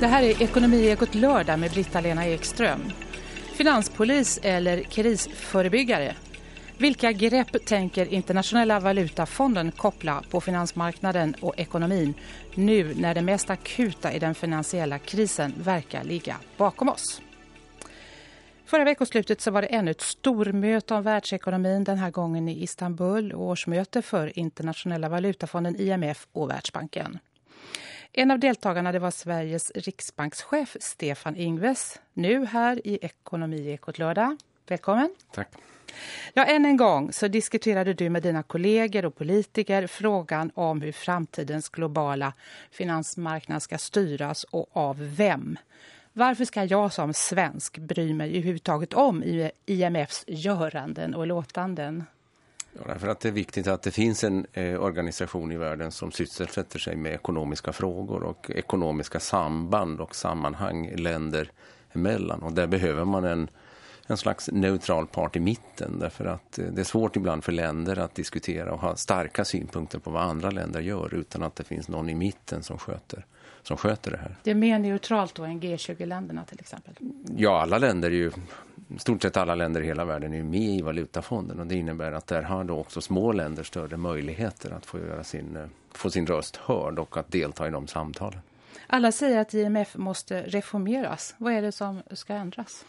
Det här är Ekonomiekot lördag med Britta-Lena Ekström. Finanspolis eller krisförebyggare? Vilka grepp tänker Internationella valutafonden koppla på finansmarknaden och ekonomin nu när det mest akuta i den finansiella krisen verkar ligga bakom oss? Förra veckoslutet så var det ännu ett stormöte om världsekonomin, den här gången i Istanbul, årsmöte för Internationella valutafonden IMF och Världsbanken. En av deltagarna det var Sveriges riksbankschef Stefan Ingves, nu här i Ekonomiekot lördag. Välkommen. Tack. Ja, än en gång så diskuterade du med dina kollegor och politiker frågan om hur framtidens globala finansmarknad ska styras och av vem. Varför ska jag som svensk bry mig överhuvudtaget om IMFs göranden och låtanden? Ja, därför att det är viktigt att det finns en eh, organisation i världen som sysselsätter sig med ekonomiska frågor och ekonomiska samband och sammanhang länder emellan. Och där behöver man en, en slags neutral part i mitten därför att eh, det är svårt ibland för länder att diskutera och ha starka synpunkter på vad andra länder gör utan att det finns någon i mitten som sköter som sköter det här. Det är mer neutralt då än G20-länderna till exempel? Ja, alla länder är ju, stort sett alla länder i hela världen är med i valutafonden och det innebär att där har då också små länder större möjligheter att få, göra sin, eh, få sin röst hörd och att delta i de samtalen. Alla säger att IMF måste reformeras. Vad är det som ska ändras?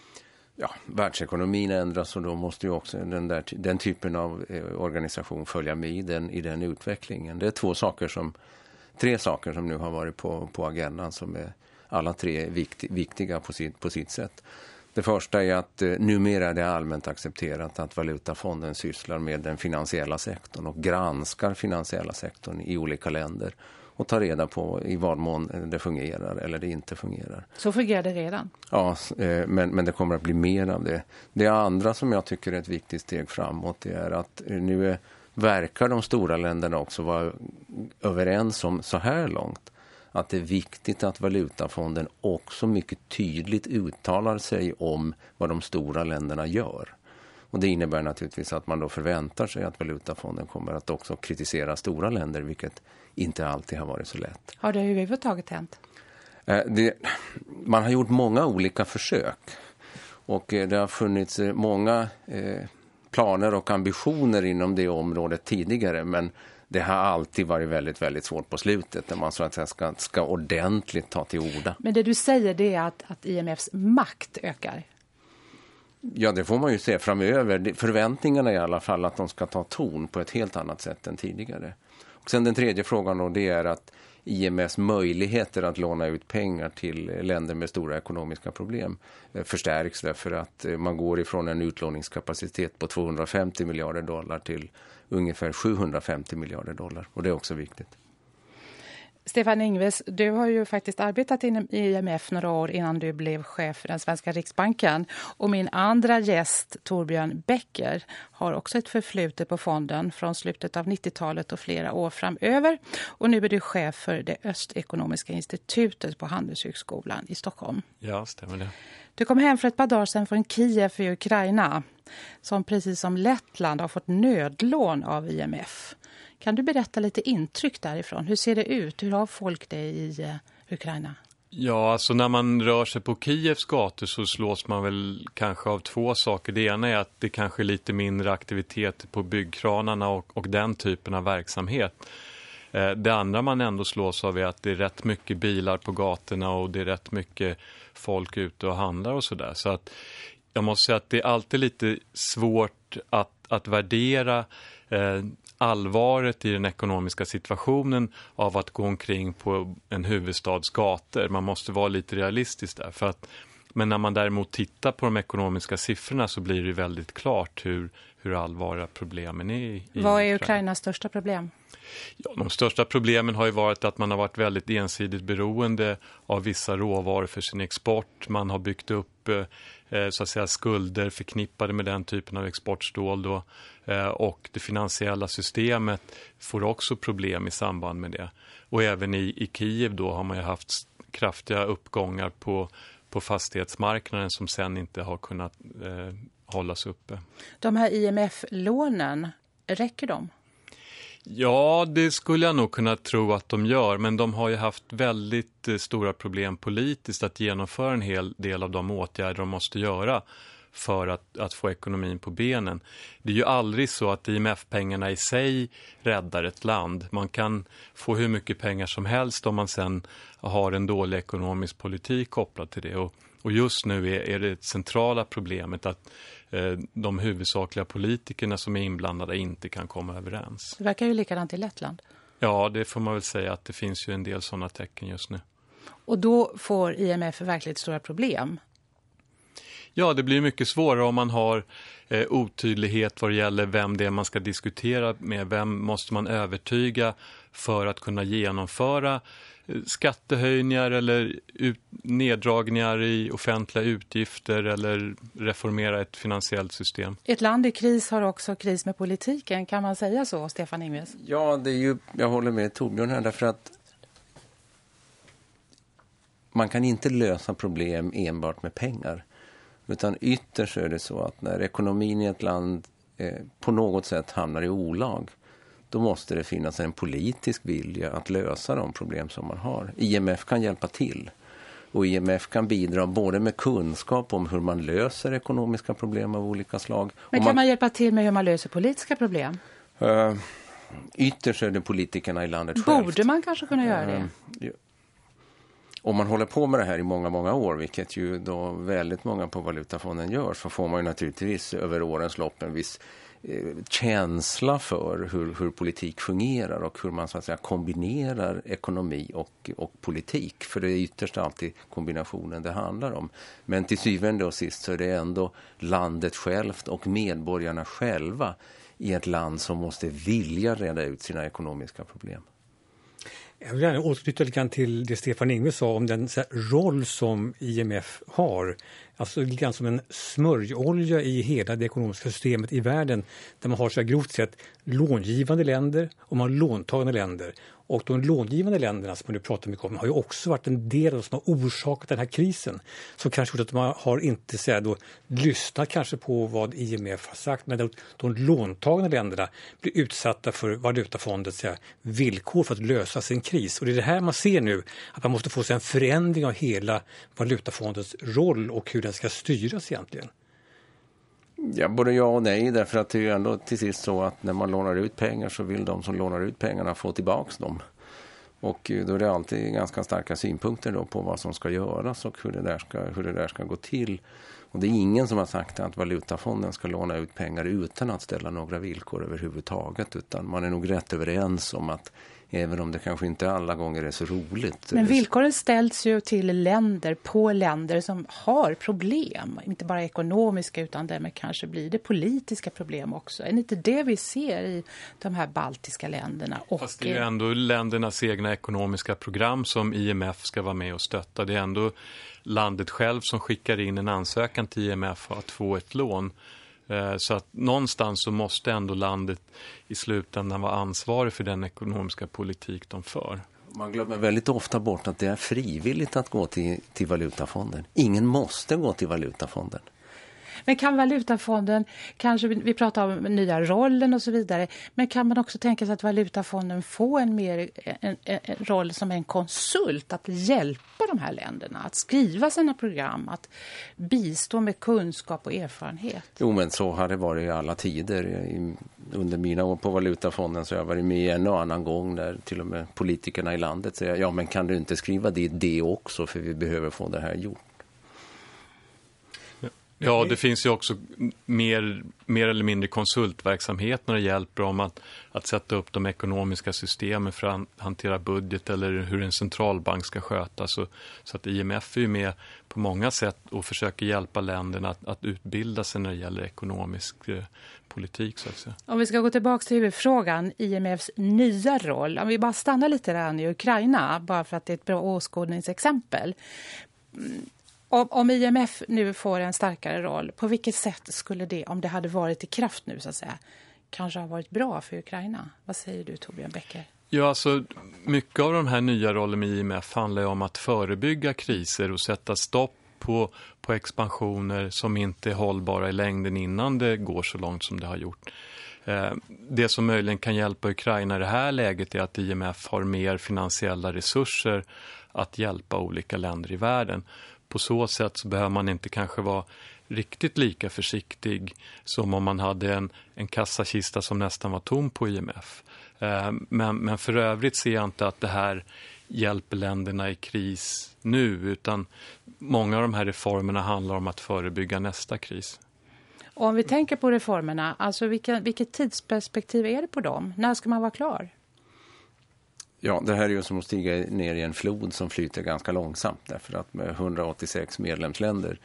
Ja, världsekonomin ändras och då måste ju också den, där, den typen av eh, organisation följa med i den, i den utvecklingen. Det är två saker som tre saker som nu har varit på, på agendan som är alla tre vikt, viktiga på sitt, på sitt sätt. Det första är att eh, numera är det allmänt accepterat att valutafonden sysslar med den finansiella sektorn och granskar finansiella sektorn i olika länder och tar reda på i vad mån det fungerar eller det inte fungerar. Så fungerar det redan? Ja, eh, men, men det kommer att bli mer av det. Det andra som jag tycker är ett viktigt steg framåt är att eh, nu är verkar de stora länderna också vara överens om så här långt att det är viktigt att valutafonden också mycket tydligt uttalar sig om vad de stora länderna gör. Och det innebär naturligtvis att man då förväntar sig att valutafonden kommer att också kritisera stora länder, vilket inte alltid har varit så lätt. Har det överhuvudtaget hänt? Eh, det, man har gjort många olika försök och eh, det har funnits eh, många planer och ambitioner inom det området tidigare men det har alltid varit väldigt, väldigt svårt på slutet när man så att säga ska, ska ordentligt ta till orda. Men det du säger det är att, att IMFs makt ökar? Ja, det får man ju se framöver. Förväntningarna är i alla fall att de ska ta ton på ett helt annat sätt än tidigare. Och sen den tredje frågan då, det är att IMFs möjligheter att låna ut pengar till länder med stora ekonomiska problem eh, förstärks därför att eh, man går ifrån en utlåningskapacitet på 250 miljarder dollar till ungefär 750 miljarder dollar och det är också viktigt. Stefan Ingves, du har ju faktiskt arbetat inom IMF några år innan du blev chef för den svenska riksbanken. Och min andra gäst, Torbjörn Becker, har också ett förflutet på fonden från slutet av 90-talet och flera år framöver. Och nu är du chef för det Östekonomiska institutet på Handelshögskolan i Stockholm. Ja, stämmer det. Du kom hem för ett par dagar sedan från Kiev i Ukraina som precis som Lettland har fått nödlån av IMF. Kan du berätta lite intryck därifrån? Hur ser det ut? Hur har folk det i eh, Ukraina? Ja, alltså när man rör sig på Kievs gator så slås man väl kanske av två saker. Det ena är att det kanske är lite mindre aktivitet på byggkranarna och, och den typen av verksamhet. Eh, det andra man ändå slås av är att det är rätt mycket bilar på gatorna och det är rätt mycket folk ute och handlar och sådär. Så att jag måste säga att det är alltid lite svårt att, att värdera eh, allvaret i den ekonomiska situationen av att gå omkring på en huvudstads gator. Man måste vara lite realistisk där. För att, men när man däremot tittar på de ekonomiska siffrorna så blir det väldigt klart hur, hur allvarliga problemen är. I, Vad är Ukrainas största problem? Ja, de största problemen har ju varit att man har varit väldigt ensidigt beroende av vissa råvaror för sin export. Man har byggt upp eh, Eh, så att säga, skulder förknippade med den typen av exportstål. Då. Eh, och det finansiella systemet får också problem i samband med det. Och även i, i Kiev då har man ju haft kraftiga uppgångar på, på fastighetsmarknaden som sen inte har kunnat eh, hållas uppe. De här IMF-lånen, räcker de? Ja, det skulle jag nog kunna tro att de gör, men de har ju haft väldigt eh, stora problem politiskt att genomföra en hel del av de åtgärder de måste göra för att, att få ekonomin på benen. Det är ju aldrig så att IMF-pengarna i sig räddar ett land. Man kan få hur mycket pengar som helst om man sen har en dålig ekonomisk politik kopplad till det. Och, och just nu är, är det centrala problemet att eh, de huvudsakliga politikerna som är inblandade inte kan komma överens. Det verkar ju likadant i Lettland. Ja, det får man väl säga att det finns ju en del sådana tecken just nu. Och då får IMF verkligt stora problem. Ja, det blir mycket svårare om man har eh, otydlighet vad det gäller vem det är man ska diskutera med. Vem måste man övertyga för att kunna genomföra eh, skattehöjningar eller ut, neddragningar i offentliga utgifter eller reformera ett finansiellt system. Ett land i kris har också kris med politiken, kan man säga så, Stefan Ingves? Ja, det är ju, jag håller med Torbjörn här därför att man kan inte lösa problem enbart med pengar. Utan ytterst är det så att när ekonomin i ett land eh, på något sätt hamnar i olag då måste det finnas en politisk vilja att lösa de problem som man har. IMF kan hjälpa till. Och IMF kan bidra både med kunskap om hur man löser ekonomiska problem av olika slag. Men kan man, man hjälpa till med hur man löser politiska problem? Uh, ytterst är det politikerna i landet Borde självt. man kanske kunna göra det? Uh, om man håller på med det här i många, många år, vilket ju då väldigt många på Valutafonden gör, så får man ju naturligtvis över årens lopp en viss eh, känsla för hur, hur politik fungerar och hur man så att säga kombinerar ekonomi och, och politik. För det är ytterst alltid kombinationen det handlar om. Men till syvende och sist så är det ändå landet självt och medborgarna själva i ett land som måste vilja reda ut sina ekonomiska problem. Jag vill gärna återknyta lite grann till det Stefan Ingves sa om den roll som IMF har. Alltså lite grann som en smörjolja i hela det ekonomiska systemet i världen där man har så här grovt sett långivande länder och man har låntagande länder. Och de långivande länderna som man nu pratar mycket om har ju också varit en del av som har orsakat den här krisen. Som kanske gjort att man har inte så här, då, lyssnat kanske på vad IMF har sagt men de, låntagande länderna blir utsatta för valutafondets här, villkor för att lösa sin kris. Och det är det här man ser nu, att man måste få sig en förändring av hela valutafondens roll och hur den ska styras egentligen. Ja, både ja och nej, därför att det är ju ändå till sist så att när man lånar ut pengar så vill de som lånar ut pengarna få tillbaks dem. Och då är det alltid ganska starka synpunkter då på vad som ska göras och hur det där ska, hur det där ska gå till. Och det är ingen som har sagt att valutafonden ska låna ut pengar utan att ställa några villkor överhuvudtaget. Utan man är nog rätt överens om att Även om det kanske inte alla gånger är så roligt. Men villkoren ställs ju till länder, på länder som har problem. Inte bara ekonomiska utan därmed kanske blir det politiska problem också. Är det inte det vi ser i de här baltiska länderna? Och Fast det är ändå ländernas egna ekonomiska program som IMF ska vara med och stötta. Det är ändå landet själv som skickar in en ansökan till IMF att få ett lån. Eh, så att någonstans så måste ändå landet i slutändan vara ansvarig för den ekonomiska politik de för. Man glömmer väldigt ofta bort att det är frivilligt att gå till, till valutafonden. Ingen måste gå till valutafonden. Men kan valutafonden, kanske vi pratar om nya rollen och så vidare, men kan man också tänka sig att valutafonden får en, mer, en, en, en roll som en konsult att hjälpa de här länderna att skriva sina program, att bistå med kunskap och erfarenhet? Jo, men så har det varit i alla tider. under mina år på valutafonden så har jag varit med en och annan gång där till och med politikerna i landet säger ja men kan du inte skriva det, det också för vi behöver få det här gjort. Ja, det finns ju också mer, mer eller mindre konsultverksamhet när det hjälper om att, att sätta upp de ekonomiska systemen för att hantera budget eller hur en centralbank ska skötas. Så, så att IMF är ju med på många sätt och försöker hjälpa länderna att, att utbilda sig när det gäller ekonomisk eh, politik. Så att säga. Om vi ska gå tillbaka till huvudfrågan, IMFs nya roll. Om vi bara stannar lite där i Ukraina, bara för att det är ett bra åskådningsexempel om, om IMF nu får en starkare roll, på vilket sätt skulle det, om det hade varit i kraft nu så att säga, kanske ha varit bra för Ukraina? Vad säger du Torbjörn Becker? Ja, alltså mycket av de här nya rollerna med IMF handlar om att förebygga kriser och sätta stopp på, på expansioner som inte är hållbara i längden innan det går så långt som det har gjort. Eh, det som möjligen kan hjälpa Ukraina i det här läget är att IMF har mer finansiella resurser att hjälpa olika länder i världen. På så sätt så behöver man inte kanske vara riktigt lika försiktig som om man hade en, en kassakista som nästan var tom på IMF. Eh, men, men för övrigt ser jag inte att det här hjälper länderna i kris nu utan många av de här reformerna handlar om att förebygga nästa kris. Och om vi tänker på reformerna, alltså vilka, vilket tidsperspektiv är det på dem? När ska man vara klar? Ja, det här är ju som att stiga ner i en flod som flyter ganska långsamt därför att med 186 medlemsländer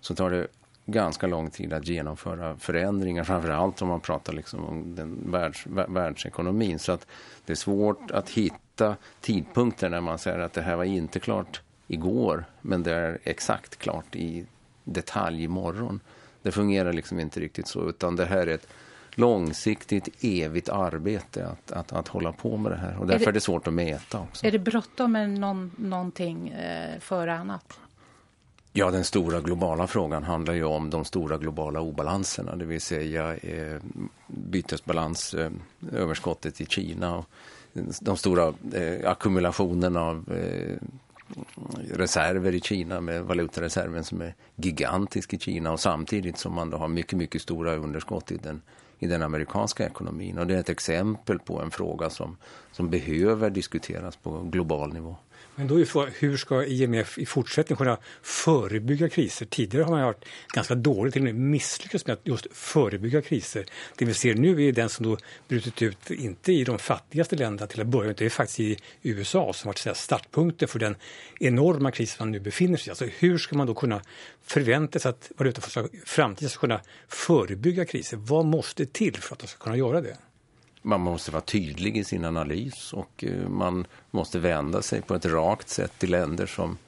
så tar det ganska lång tid att genomföra förändringar, framförallt om man pratar liksom om den världs, världsekonomin. Så att det är svårt att hitta tidpunkter när man säger att det här var inte klart igår, men det är exakt klart i detalj imorgon. Det fungerar liksom inte riktigt så, utan det här är ett långsiktigt, evigt arbete att, att, att hålla på med det här. Och därför är det, är det svårt att mäta också. Är det bråttom med någon, någonting eh, före annat? Ja, den stora globala frågan handlar ju om de stora globala obalanserna, det vill säga eh, bytesbalansöverskottet eh, i Kina och de stora eh, ackumulationen av eh, reserver i Kina med valutareserven som är gigantisk i Kina och samtidigt som man då har mycket, mycket stora underskott i den, i den amerikanska ekonomin. Och det är ett exempel på en fråga som, som behöver diskuteras på global nivå. Men då är frågan, hur ska IMF i fortsättningen kunna förebygga kriser? Tidigare har man varit ganska dåligt, till och med misslyckats med att just förebygga kriser. Det vi ser nu är den som då brutit ut, inte i de fattigaste länderna till att börja med, det är faktiskt i USA som varit startpunkten för den enorma kris man nu befinner sig i. Alltså hur ska man då kunna förvänta sig att valutaförslag framtiden ska kunna förebygga kriser? Vad måste till för att de ska kunna göra det? Man måste vara tydlig i sin analys och eh, man måste vända sig på ett rakt sätt till länder som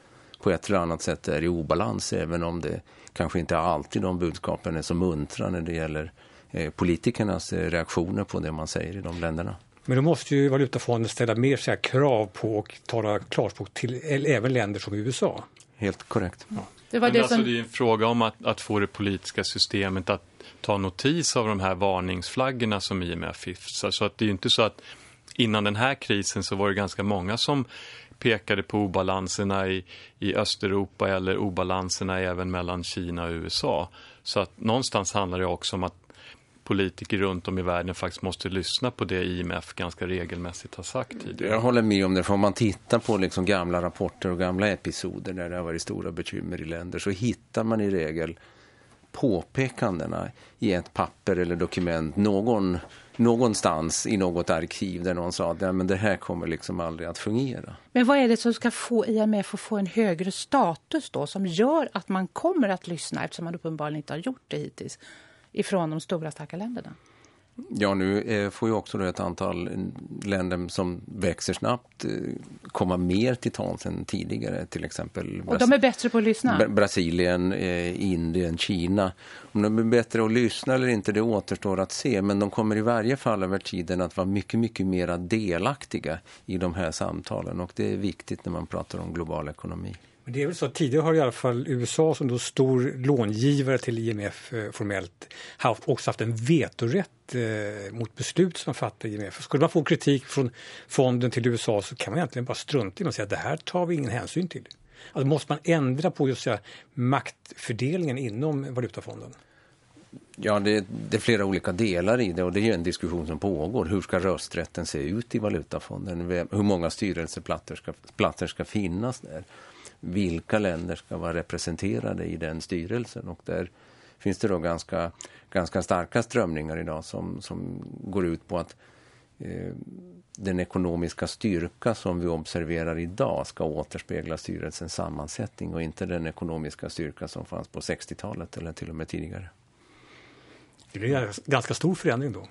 på ett eller annat sätt är i obalans även om det kanske inte alltid de budskapen är så muntra när det gäller eh, politikernas eh, reaktioner på det man säger i de länderna. Men då måste ju Valutafonden ställa mer så krav på och tala klarspråk till även länder som USA. Helt korrekt. Ja. Det, var det, alltså, som... det är en fråga om att, att få det politiska systemet att ta notis av de här varningsflaggorna som IMF hyfsar. Så att det är ju inte så att innan den här krisen så var det ganska många som pekade på obalanserna i, i Östeuropa eller obalanserna även mellan Kina och USA. Så att någonstans handlar det också om att politiker runt om i världen faktiskt måste lyssna på det IMF ganska regelmässigt har sagt tidigare. Jag håller med om det, för om man tittar på liksom gamla rapporter och gamla episoder där det har varit stora bekymmer i länder så hittar man i regel påpekandena i ett papper eller dokument någon, någonstans i något arkiv där någon sa att ja, men det här kommer liksom aldrig att fungera. Men vad är det som ska få IMF att få en högre status då som gör att man kommer att lyssna eftersom man uppenbarligen inte har gjort det hittills ifrån de stora starka länderna? Ja, nu eh, får ju också ett antal länder som växer snabbt eh, komma mer till tals än tidigare. Till exempel Och de är bättre på att lyssna? Brasilien, eh, Indien, Kina. Om de är bättre att lyssna eller inte, det återstår att se. Men de kommer i varje fall över tiden att vara mycket, mycket mer delaktiga i de här samtalen. Och det är viktigt när man pratar om global ekonomi. Men det är väl så att tidigare har i alla fall USA som då stor långivare till IMF eh, formellt haft, också haft en vetorätt eh, mot beslut som fattar IMF. Skulle man få kritik från fonden till USA så kan man egentligen bara strunta i och säga att det här tar vi ingen hänsyn till. Alltså måste man ändra på just säga, maktfördelningen inom valutafonden? Ja, det, det, är flera olika delar i det och det är en diskussion som pågår. Hur ska rösträtten se ut i valutafonden? Hur många styrelseplatser ska, platser ska finnas där? Vilka länder ska vara representerade i den styrelsen. Och där finns det då ganska, ganska starka strömningar idag som, som går ut på att eh, den ekonomiska styrka som vi observerar idag ska återspegla styrelsens sammansättning och inte den ekonomiska styrka som fanns på 60-talet eller till och med tidigare. Det är en ganska stor förändring då.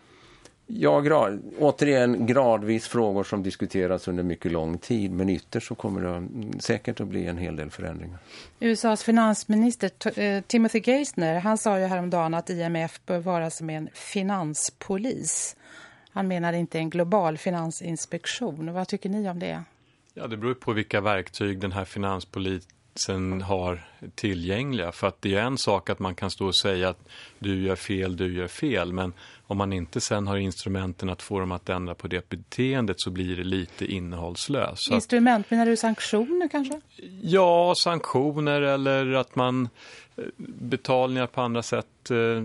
Ja, grad, återigen gradvis frågor som diskuteras under mycket lång tid. Men ytterst så kommer det säkert att bli en hel del förändringar. USAs finansminister eh, Timothy Geithner, han sa ju häromdagen att IMF bör vara som en finanspolis. Han menar inte en global finansinspektion. Vad tycker ni om det? Ja, det beror på vilka verktyg den här finanspolisen sen har tillgängliga. För att det är en sak att man kan stå och säga att du gör fel, du gör fel. Men om man inte sen har instrumenten att få dem att ändra på det beteendet så blir det lite innehållslöst. Instrument, menar du sanktioner kanske? Ja, sanktioner eller att man eh, betalningar på andra sätt eh,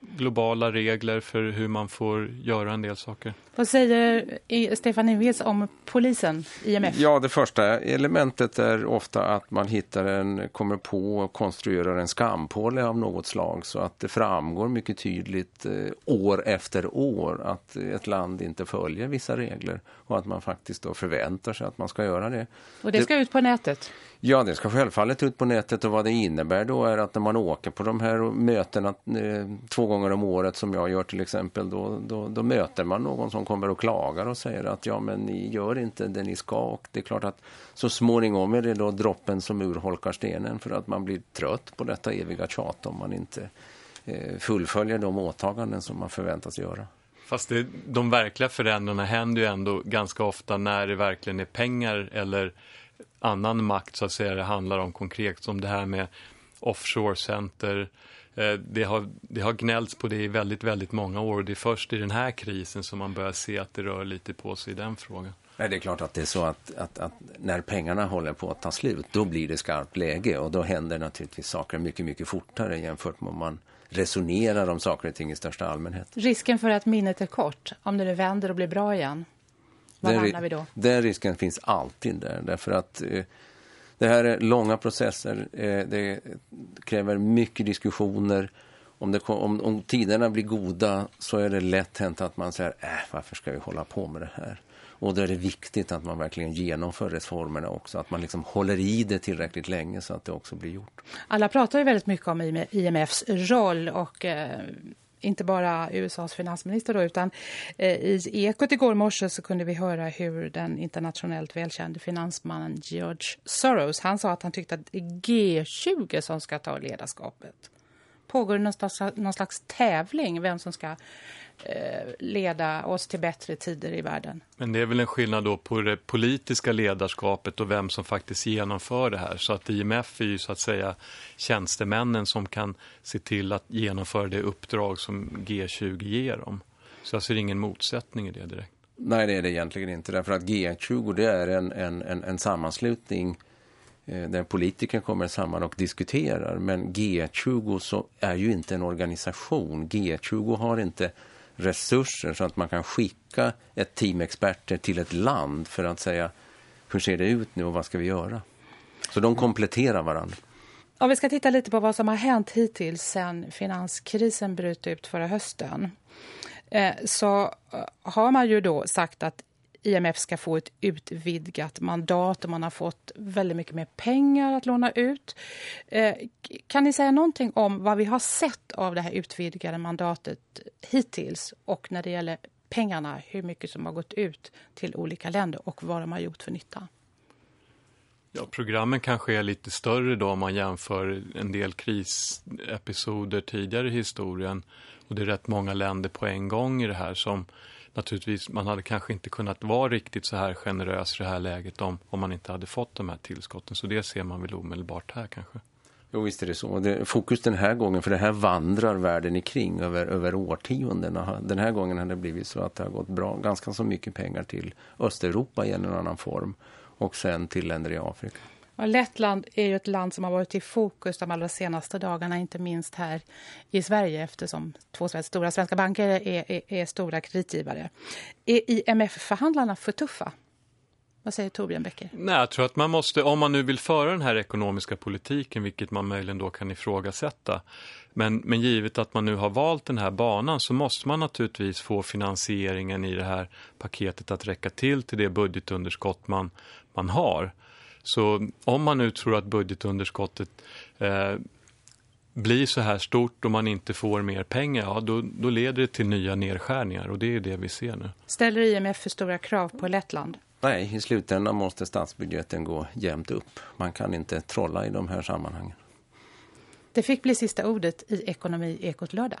globala regler för hur man får göra en del saker. Vad säger Stefan Ingves om polisen, IMF? Ja, det första elementet är ofta att man hittar en, kommer på och konstruerar en skampåle av något slag så att det framgår mycket tydligt eh, år efter år att ett land inte följer vissa regler och att man faktiskt då förväntar sig att man ska göra det. Och det ska det, ut på nätet? Ja, det ska självfallet ut på nätet och vad det innebär då är att när man åker på de här mötena eh, två gånger om året som jag gör till exempel, då, då, då möter man någon som kommer och klagar och säger att ja men ni gör inte det ni ska och det är klart att så småningom är det då droppen som urholkar stenen för att man blir trött på detta eviga tjat om man inte eh, fullföljer de åtaganden som man förväntas göra. Fast det, de verkliga förändringarna händer ju ändå ganska ofta när det verkligen är pengar eller annan makt så att säga det handlar om konkret som det här med offshore center det har, det har gnällts på det i väldigt, väldigt många år. Det är först i den här krisen som man börjar se att det rör lite på sig i den frågan. Nej, det är klart att det är så att, att, att, när pengarna håller på att ta slut, då blir det skarpt läge och då händer naturligtvis saker mycket, mycket fortare jämfört med om man resonerar om saker och ting i största allmänhet. Risken för att minnet är kort, om det vänder och blir bra igen, var hamnar vi då? Den risken finns alltid där, därför att eh, det här är långa processer, eh, det kräver mycket diskussioner. Om, det, om, om tiderna blir goda så är det lätt hänt att man säger, äh, varför ska vi hålla på med det här? Och då är det viktigt att man verkligen genomför reformerna också. Att man liksom håller i det tillräckligt länge så att det också blir gjort. Alla pratar ju väldigt mycket om IMFs roll och eh, inte bara USAs finansminister då, utan eh, i Ekot igår morse så kunde vi höra hur den internationellt välkände finansmannen George Soros, han sa att han tyckte att G20 som ska ta ledarskapet. Pågår det någon slags, någon slags tävling vem som ska Eh, leda oss till bättre tider i världen. Men det är väl en skillnad då på det politiska ledarskapet och vem som faktiskt genomför det här. Så att IMF är ju så att säga tjänstemännen som kan se till att genomföra det uppdrag som G20 ger dem. Så jag ser ingen motsättning i det direkt. Nej, det är det egentligen inte. Därför att G20 det är en, en, en, en sammanslutning eh, Eh, där politiker kommer samman och diskuterar. Men G20 så är ju inte en organisation. G20 har inte resurser så att man kan skicka ett team experter till ett land för att säga hur ser det ut nu och vad ska vi göra? Så de kompletterar varandra. Om vi ska titta lite på vad som har hänt hittills sedan finanskrisen bröt ut förra hösten eh, så eh, har man ju då sagt att IMF ska få ett utvidgat mandat och man har fått väldigt mycket mer pengar att låna ut. Eh, kan ni säga någonting om vad vi har sett av det här utvidgade mandatet hittills och när det gäller pengarna, hur mycket som har gått ut till olika länder och vad de har gjort för nytta? Ja, programmen kanske är lite större då om man jämför en del krisepisoder tidigare i historien. Och det är rätt många länder på en gång i det här som naturligtvis, man hade kanske inte kunnat vara riktigt så här generös i det här läget om, om man inte hade fått de här tillskotten. Så det ser man väl omedelbart här kanske. Jo visst är det så. Det, fokus den här gången, för det här vandrar världen i kring över, över årtionden. Den här gången har det blivit så att det har gått bra, ganska så mycket pengar till Östeuropa i en eller annan form. Och sen till länder i Afrika. Och Lettland är ju ett land som har varit i fokus de allra senaste dagarna, inte minst här i Sverige eftersom två stora svenska banker är, är, är stora kreditgivare. Är IMF-förhandlarna för tuffa? Vad säger Torbjörn Bäcker? Nej, jag tror att man måste, om man nu vill föra den här ekonomiska politiken, vilket man möjligen då kan ifrågasätta, men, men givet att man nu har valt den här banan så måste man naturligtvis få finansieringen i det här paketet att räcka till till det budgetunderskott man, man har. Så om man nu tror att budgetunderskottet eh, blir så här stort och man inte får mer pengar, ja, då, då leder det till nya nedskärningar och det är det vi ser nu. Ställer IMF för stora krav på Lettland? Nej, i slutändan måste statsbudgeten gå jämnt upp. Man kan inte trolla i de här sammanhangen. Det fick bli sista ordet i Ekonomi Ekot lördag.